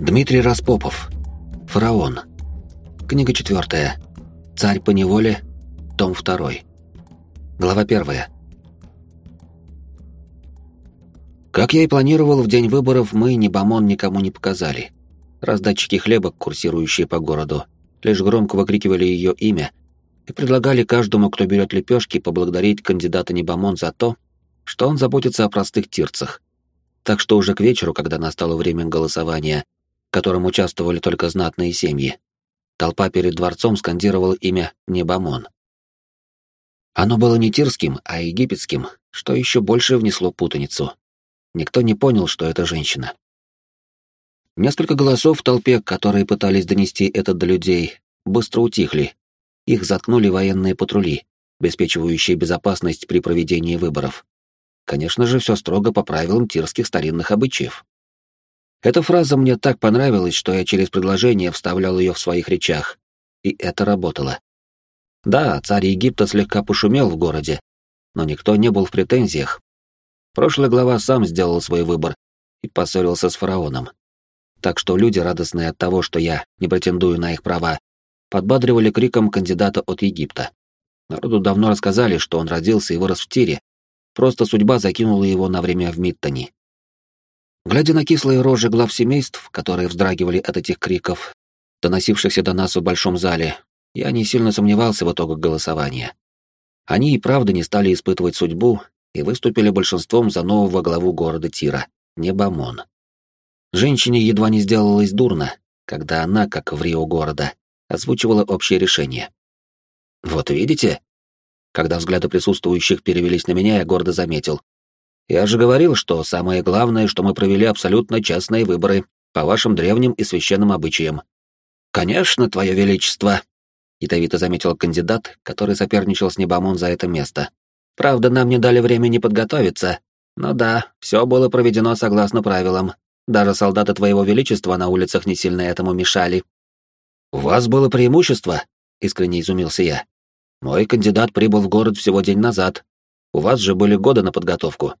Дмитрий Распопов. Фараон. Книга четвертая. Царь по неволе. Том второй. Глава первая. Как я и планировал, в день выборов мы ни Бамон никому не показали. Раздатчики хлеба, курсирующие по городу, лишь громко выкрикивали ее имя и предлагали каждому, кто берет лепешки, поблагодарить кандидата Небомон за то, что он заботится о простых тирцах. Так что уже к вечеру, когда настало время голосования, котором участвовали только знатные семьи. Толпа перед дворцом скандировала имя Небамон. Оно было не тирским, а египетским, что еще больше внесло путаницу. Никто не понял, что это женщина. Несколько голосов в толпе, которые пытались донести это до людей, быстро утихли. Их заткнули военные патрули, обеспечивающие безопасность при проведении выборов. Конечно же, все строго по правилам тирских старинных обычаев. Эта фраза мне так понравилась, что я через предложение вставлял ее в своих речах. И это работало. Да, царь Египта слегка пошумел в городе, но никто не был в претензиях. Прошлый глава сам сделал свой выбор и поссорился с фараоном. Так что люди, радостные от того, что я не претендую на их права, подбадривали криком кандидата от Египта. Народу давно рассказали, что он родился и вырос в Тире, просто судьба закинула его на время в Миттани. Глядя на кислые рожи глав семейств, которые вздрагивали от этих криков, доносившихся до нас в большом зале, я не сильно сомневался в итогах голосования. Они и правда не стали испытывать судьбу и выступили большинством за нового главу города Тира, Небамон. Женщине едва не сделалось дурно, когда она, как в Рио города, озвучивала общее решение. «Вот видите?» Когда взгляды присутствующих перевелись на меня, я гордо заметил. Я же говорил, что самое главное, что мы провели абсолютно честные выборы по вашим древним и священным обычаям. Конечно, Твое Величество, ядовито заметил кандидат, который соперничал с Небомон за это место. Правда, нам не дали времени подготовиться. Но да, все было проведено согласно правилам. Даже солдаты Твоего Величества на улицах не сильно этому мешали. У вас было преимущество, искренне изумился я. Мой кандидат прибыл в город всего день назад. У вас же были годы на подготовку.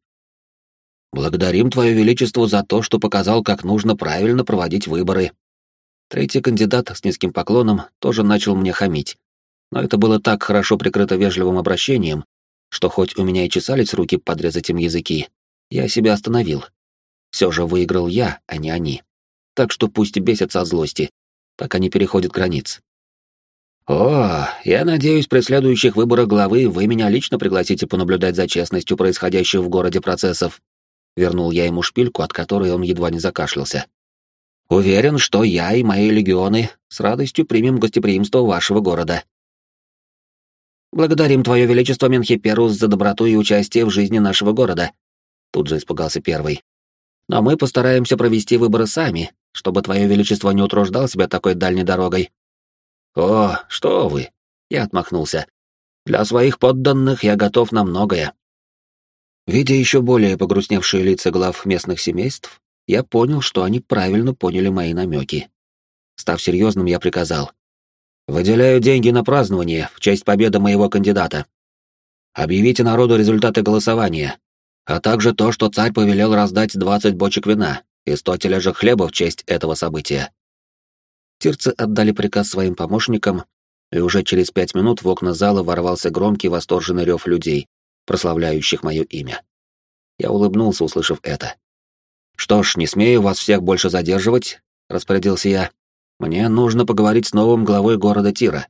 Благодарим Твое Величество за то, что показал, как нужно правильно проводить выборы. Третий кандидат с низким поклоном тоже начал мне хамить. Но это было так хорошо прикрыто вежливым обращением, что хоть у меня и чесались руки подрезать им языки, я себя остановил. Все же выиграл я, а не они. Так что пусть бесятся от злости, пока не переходит границ. «О, я надеюсь, при следующих выборах главы вы меня лично пригласите понаблюдать за честностью происходящих в городе процессов», Вернул я ему шпильку, от которой он едва не закашлялся. Уверен, что я и мои легионы с радостью примем гостеприимство вашего города. Благодарим Твое Величество Менхиперус за доброту и участие в жизни нашего города. Тут же испугался первый. Но мы постараемся провести выборы сами, чтобы Твое Величество не утруждал себя такой дальней дорогой. О, что вы! Я отмахнулся. Для своих подданных я готов на многое. Видя еще более погрустневшие лица глав местных семейств, я понял, что они правильно поняли мои намеки. Став серьезным, я приказал. «Выделяю деньги на празднование в честь победы моего кандидата. Объявите народу результаты голосования, а также то, что царь повелел раздать 20 бочек вина и 100 тележек хлеба в честь этого события». Тирцы отдали приказ своим помощникам, и уже через пять минут в окна зала ворвался громкий восторженный рев людей, прославляющих мое имя. Я улыбнулся, услышав это. «Что ж, не смею вас всех больше задерживать», — распорядился я. «Мне нужно поговорить с новым главой города Тира».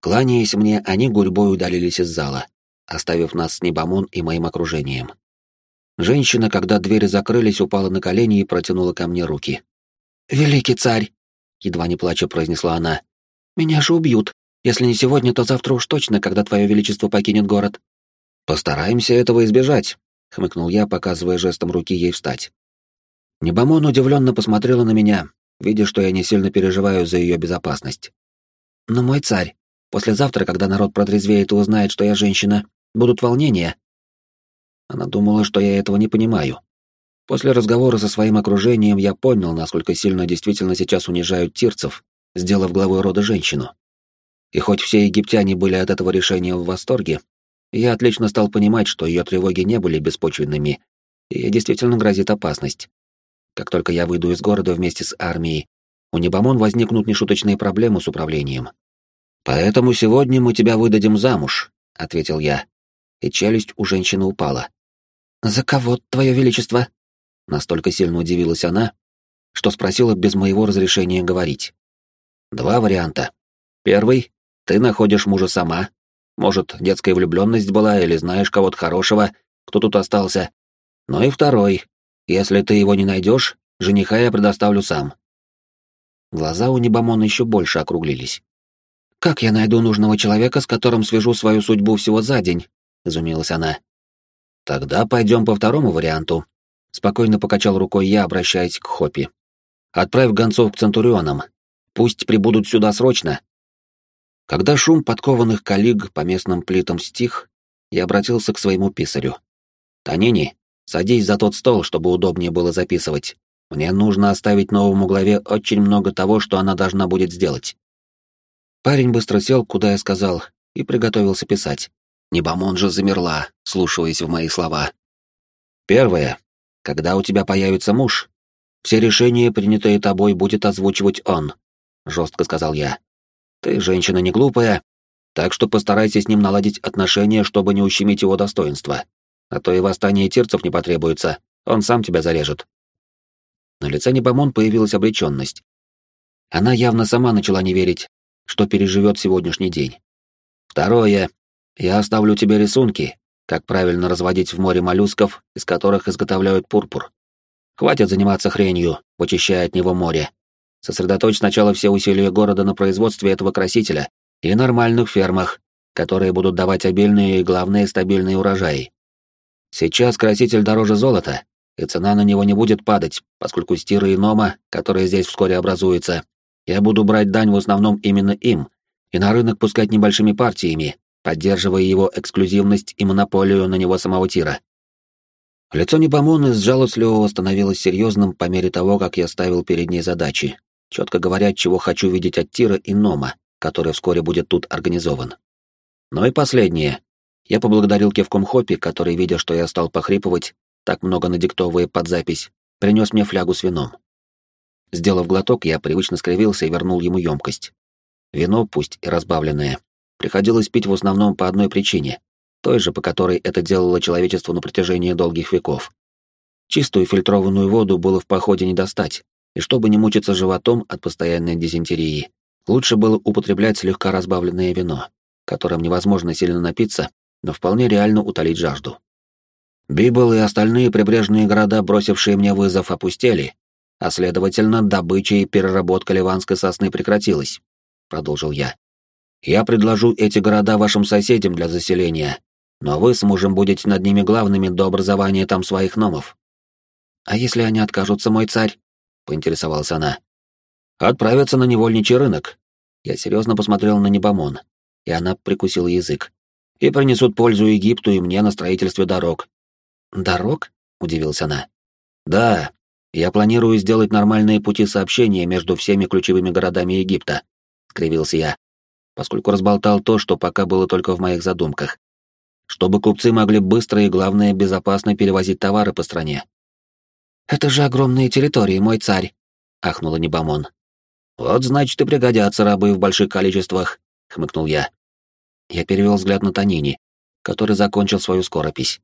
Кланяясь мне, они гурьбой удалились из зала, оставив нас с Небомон и моим окружением. Женщина, когда двери закрылись, упала на колени и протянула ко мне руки. «Великий царь!» — едва не плача произнесла она. «Меня же убьют. Если не сегодня, то завтра уж точно, когда твое величество покинет город». «Постараемся этого избежать», — хмыкнул я, показывая жестом руки ей встать. Небомон удивленно посмотрела на меня, видя, что я не сильно переживаю за ее безопасность. «Но мой царь, послезавтра, когда народ протрезвеет и узнает, что я женщина, будут волнения». Она думала, что я этого не понимаю. После разговора со своим окружением я понял, насколько сильно действительно сейчас унижают тирцев, сделав главой рода женщину. И хоть все египтяне были от этого решения в восторге, я отлично стал понимать, что ее тревоги не были беспочвенными, и ей действительно грозит опасность. как только я выйду из города вместе с армией, у Небомон возникнут нешуточные проблемы с управлением. Поэтому сегодня мы тебя выдадим замуж, ответил я, и челюсть у женщины упала. За кого, твое величество? Настолько сильно удивилась она, что спросила без моего разрешения говорить. Два варианта. Первый — ты находишь мужа сама. Может, детская влюбленность была или знаешь кого-то хорошего, кто тут остался. Ну и второй. Если ты его не найдешь, жениха я предоставлю сам. Глаза у Небомона еще больше округлились. «Как я найду нужного человека, с которым свяжу свою судьбу всего за день?» — изумилась она. «Тогда пойдем по второму варианту», — спокойно покачал рукой я, обращаясь к Хопи. «Отправь гонцов к Центурионам. Пусть прибудут сюда срочно». Когда шум подкованных коллег по местным плитам стих, я обратился к своему писарю. «Танини, садись за тот стол, чтобы удобнее было записывать. Мне нужно оставить новому главе очень много того, что она должна будет сделать». Парень быстро сел, куда я сказал, и приготовился писать. Небомон же замерла, слушаясь в мои слова. Первое. Когда у тебя появится муж, все решения, принятые тобой, будет озвучивать он, жестко сказал я. Ты женщина не глупая, так что постарайся с ним наладить отношения, чтобы не ущемить его достоинство. А то и восстание тирцев не потребуется, он сам тебя зарежет. На лице Небомон появилась обреченность. Она явно сама начала не верить, что переживет сегодняшний день. Второе. Я оставлю тебе рисунки, как правильно разводить в море моллюсков, из которых изготовляют пурпур. Хватит заниматься хренью, вычищая от него море. Сосредоточь сначала все усилия города на производстве этого красителя и нормальных фермах, которые будут давать обильные и, главное, стабильные урожаи. Сейчас краситель дороже золота, и цена на него не будет падать, поскольку стиры и нома, которые здесь вскоре образуются, я буду брать дань в основном именно им, и на рынок пускать небольшими партиями, поддерживая его эксклюзивность и монополию на него самого Тира. Лицо Непомоны с жалостливого становилось серьезным по мере того, как я ставил перед ней задачи, четко говоря, чего хочу видеть от Тира и Нома, который вскоре будет тут организован. Ну и последнее. Я поблагодарил кивком Хоппи, который, видя, что я стал похрипывать, так много надиктовывая под запись, принес мне флягу с вином. Сделав глоток, я привычно скривился и вернул ему емкость. Вино, пусть и разбавленное, приходилось пить в основном по одной причине, той же, по которой это делало человечество на протяжении долгих веков. Чистую фильтрованную воду было в походе не достать, и чтобы не мучиться животом от постоянной дизентерии, лучше было употреблять слегка разбавленное вино, которым невозможно сильно напиться, но вполне реально утолить жажду. Библ и остальные прибрежные города, бросившие мне вызов, опустели, а следовательно, добыча и переработка ливанской сосны прекратилась, продолжил я. Я предложу эти города вашим соседям для заселения, но вы с мужем будете над ними главными до образования там своих номов. А если они откажутся, мой царь? Поинтересовалась она. Отправятся на невольничий рынок. Я серьезно посмотрел на Небомон, и она прикусила язык. И принесут пользу Египту и мне на строительстве дорог, «Дорог?» — удивилась она. «Да, я планирую сделать нормальные пути сообщения между всеми ключевыми городами Египта», — скривился я, поскольку разболтал то, что пока было только в моих задумках. Чтобы купцы могли быстро и, главное, безопасно перевозить товары по стране. «Это же огромные территории, мой царь», — ахнула Небомон. «Вот, значит, и пригодятся рабы в больших количествах», — хмыкнул я. Я перевел взгляд на Танини, который закончил свою скоропись.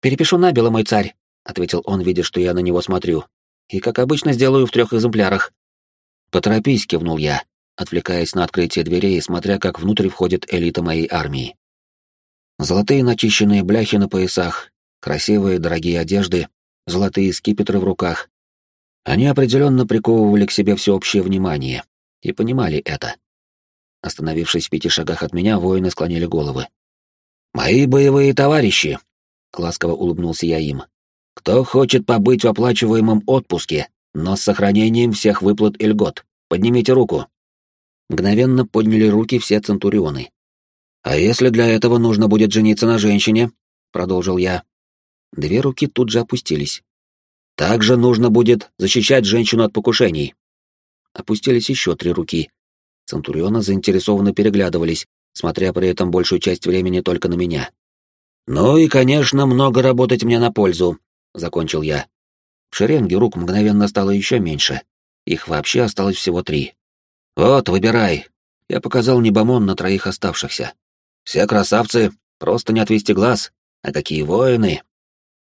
«Перепишу набело, мой царь», — ответил он, видя, что я на него смотрю. «И, как обычно, сделаю в трех экземплярах». «Поторопись», — кивнул я, отвлекаясь на открытие дверей и смотря, как внутрь входит элита моей армии. Золотые начищенные бляхи на поясах, красивые дорогие одежды, золотые скипетры в руках. Они определенно приковывали к себе всеобщее внимание и понимали это. Остановившись в пяти шагах от меня, воины склонили головы. «Мои боевые товарищи!» — ласково улыбнулся я им. «Кто хочет побыть в оплачиваемом отпуске, но с сохранением всех выплат и льгот, поднимите руку». Мгновенно подняли руки все центурионы. «А если для этого нужно будет жениться на женщине?» — продолжил я. Две руки тут же опустились. «Также нужно будет защищать женщину от покушений». Опустились еще три руки. Центурионы заинтересованно переглядывались, смотря при этом большую часть времени только на меня. «Ну и, конечно, много работать мне на пользу», — закончил я. В шеренге рук мгновенно стало еще меньше. Их вообще осталось всего три. «Вот, выбирай!» Я показал Небомон на троих оставшихся. «Все красавцы, просто не отвести глаз. А какие воины!»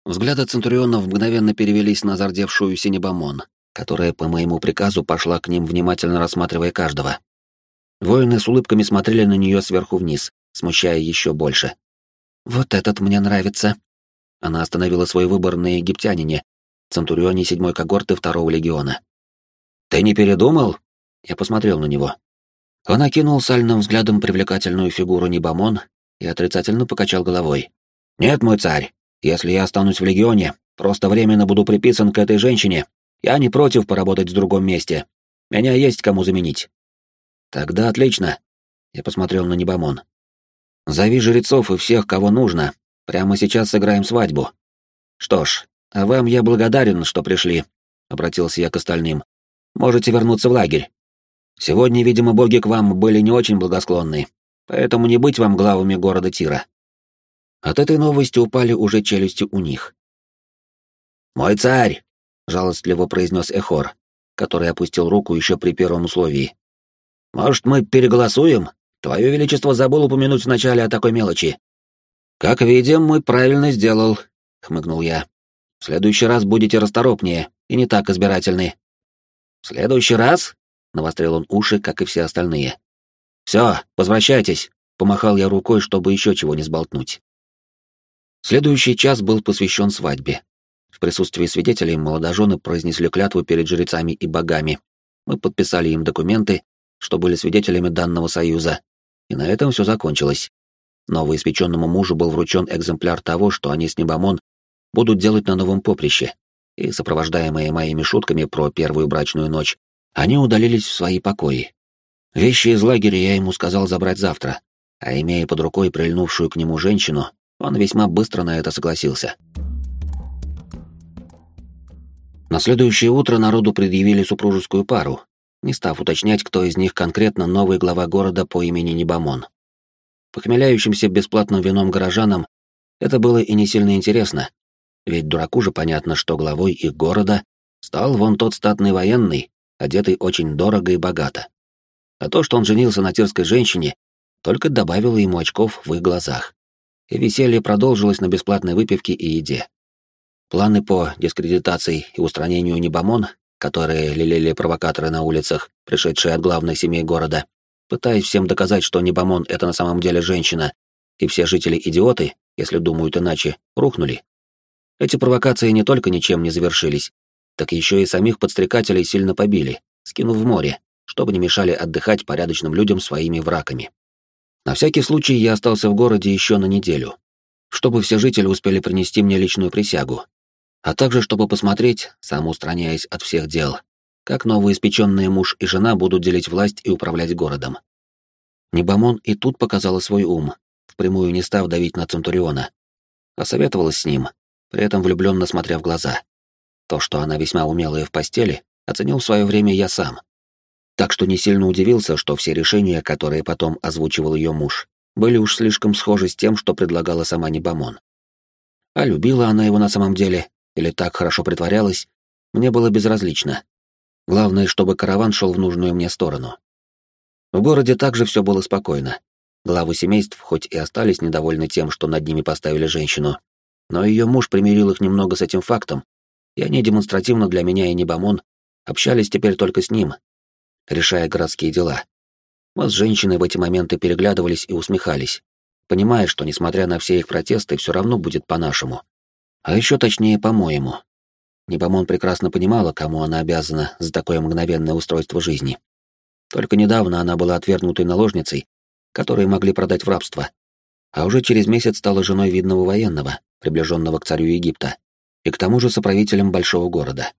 Взгляды Центурионов мгновенно перевелись на зардевшую Синебомон, которая по моему приказу пошла к ним, внимательно рассматривая каждого. Воины с улыбками смотрели на нее сверху вниз, смущая еще больше. «Вот этот мне нравится». Она остановила свой выбор на египтянине, Центурионе седьмой когорты второго легиона. «Ты не передумал?» Я посмотрел на него. Он окинул сальным взглядом привлекательную фигуру Небамон и отрицательно покачал головой. «Нет, мой царь, если я останусь в легионе, просто временно буду приписан к этой женщине. Я не против поработать в другом месте. Меня есть кому заменить. Тогда отлично. Я посмотрел на Небомон. Зови жрецов и всех, кого нужно. Прямо сейчас сыграем свадьбу. Что ж, а вам я благодарен, что пришли, обратился я к остальным. Можете вернуться в лагерь. Сегодня, видимо, боги к вам были не очень благосклонны, поэтому не быть вам главами города Тира. От этой новости упали уже челюсти у них. «Мой царь!» — жалостливо произнес Эхор, который опустил руку еще при первом условии. «Может, мы переголосуем? Твое Величество забыл упомянуть вначале о такой мелочи». «Как видим, мы правильно сделал», — хмыкнул я. «В следующий раз будете расторопнее и не так избирательны». «В следующий раз?» — навострил он уши, как и все остальные. «Все, возвращайтесь», — помахал я рукой, чтобы еще чего не сболтнуть. Следующий час был посвящен свадьбе. В присутствии свидетелей молодожены произнесли клятву перед жрецами и богами. Мы подписали им документы, что были свидетелями данного союза. И на этом все закончилось. Новоиспеченному мужу был вручен экземпляр того, что они с Небомон будут делать на новом поприще. И, сопровождаемые моими шутками про первую брачную ночь, они удалились в свои покои. Вещи из лагеря я ему сказал забрать завтра, а имея под рукой прильнувшую к нему женщину, он весьма быстро на это согласился. На следующее утро народу предъявили супружескую пару, не став уточнять, кто из них конкретно новый глава города по имени Небамон. Похмеляющимся бесплатным вином горожанам это было и не сильно интересно, ведь дураку же понятно, что главой их города стал вон тот статный военный, одетый очень дорого и богато. А то, что он женился на тирской женщине, только добавило ему очков в их глазах и веселье продолжилось на бесплатной выпивке и еде. Планы по дискредитации и устранению Небомон, которые лелели провокаторы на улицах, пришедшие от главной семьи города, пытаясь всем доказать, что Небомон — это на самом деле женщина, и все жители идиоты, если думают иначе, рухнули. Эти провокации не только ничем не завершились, так еще и самих подстрекателей сильно побили, скинув в море, чтобы не мешали отдыхать порядочным людям своими враками. На всякий случай я остался в городе еще на неделю, чтобы все жители успели принести мне личную присягу, а также чтобы посмотреть, сам устраняясь от всех дел, как новоиспеченные муж и жена будут делить власть и управлять городом. Небомон и тут показала свой ум, впрямую не став давить на Центуриона, а советовалась с ним, при этом влюбленно смотря в глаза. То, что она весьма умелая в постели, оценил в свое время я сам так что не сильно удивился, что все решения, которые потом озвучивал ее муж, были уж слишком схожи с тем, что предлагала сама Небамон. А любила она его на самом деле, или так хорошо притворялась, мне было безразлично. Главное, чтобы караван шел в нужную мне сторону. В городе также все было спокойно. Главы семейств хоть и остались недовольны тем, что над ними поставили женщину, но ее муж примирил их немного с этим фактом, и они демонстративно для меня и Небамон общались теперь только с ним, решая городские дела. Мы с женщиной в эти моменты переглядывались и усмехались, понимая, что, несмотря на все их протесты, все равно будет по-нашему. А еще точнее, по-моему. Непомон прекрасно понимала, кому она обязана за такое мгновенное устройство жизни. Только недавно она была отвергнутой наложницей, которые могли продать в рабство, а уже через месяц стала женой видного военного, приближенного к царю Египта, и к тому же соправителем большого города.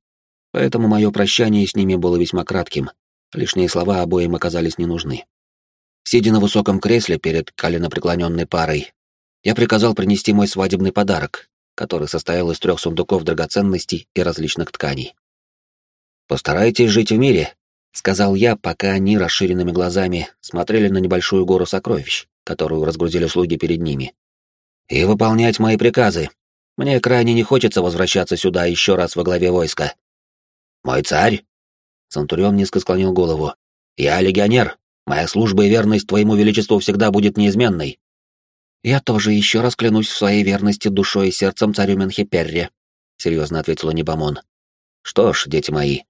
Поэтому мое прощание с ними было весьма кратким, Лишние слова обоим оказались не нужны. Сидя на высоком кресле перед коленопреклоненной парой, я приказал принести мой свадебный подарок, который состоял из трех сундуков драгоценностей и различных тканей. «Постарайтесь жить в мире», — сказал я, пока они расширенными глазами смотрели на небольшую гору сокровищ, которую разгрузили слуги перед ними. «И выполнять мои приказы. Мне крайне не хочется возвращаться сюда еще раз во главе войска. Мой царь? Центурион низко склонил голову. Я легионер. Моя служба и верность твоему величеству всегда будет неизменной. Я тоже еще раз клянусь в своей верности душой и сердцем царю Менхеперре, серьезно ответила Небамон. Что ж, дети мои.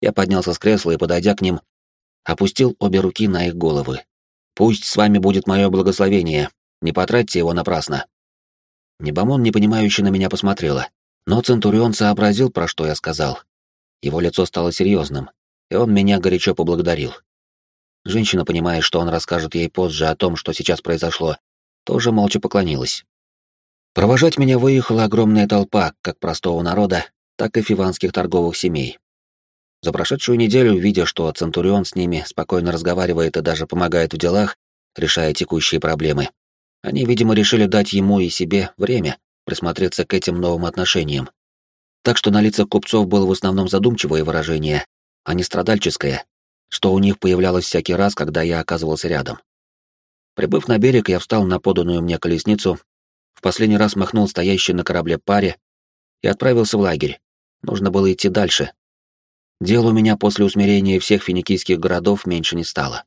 Я поднялся с кресла и, подойдя к ним, опустил обе руки на их головы. Пусть с вами будет мое благословение. Не потратьте его напрасно. Небомон непонимающе на меня посмотрела, но Центурион сообразил, про что я сказал. Его лицо стало серьезным, и он меня горячо поблагодарил. Женщина, понимая, что он расскажет ей позже о том, что сейчас произошло, тоже молча поклонилась. Провожать меня выехала огромная толпа как простого народа, так и фиванских торговых семей. За прошедшую неделю, видя, что Центурион с ними спокойно разговаривает и даже помогает в делах, решая текущие проблемы, они, видимо, решили дать ему и себе время присмотреться к этим новым отношениям. Так что на лицах купцов было в основном задумчивое выражение, а не страдальческое, что у них появлялось всякий раз, когда я оказывался рядом. Прибыв на берег, я встал на поданную мне колесницу, в последний раз махнул стоящей на корабле паре и отправился в лагерь. Нужно было идти дальше. Дел у меня после усмирения всех финикийских городов меньше не стало.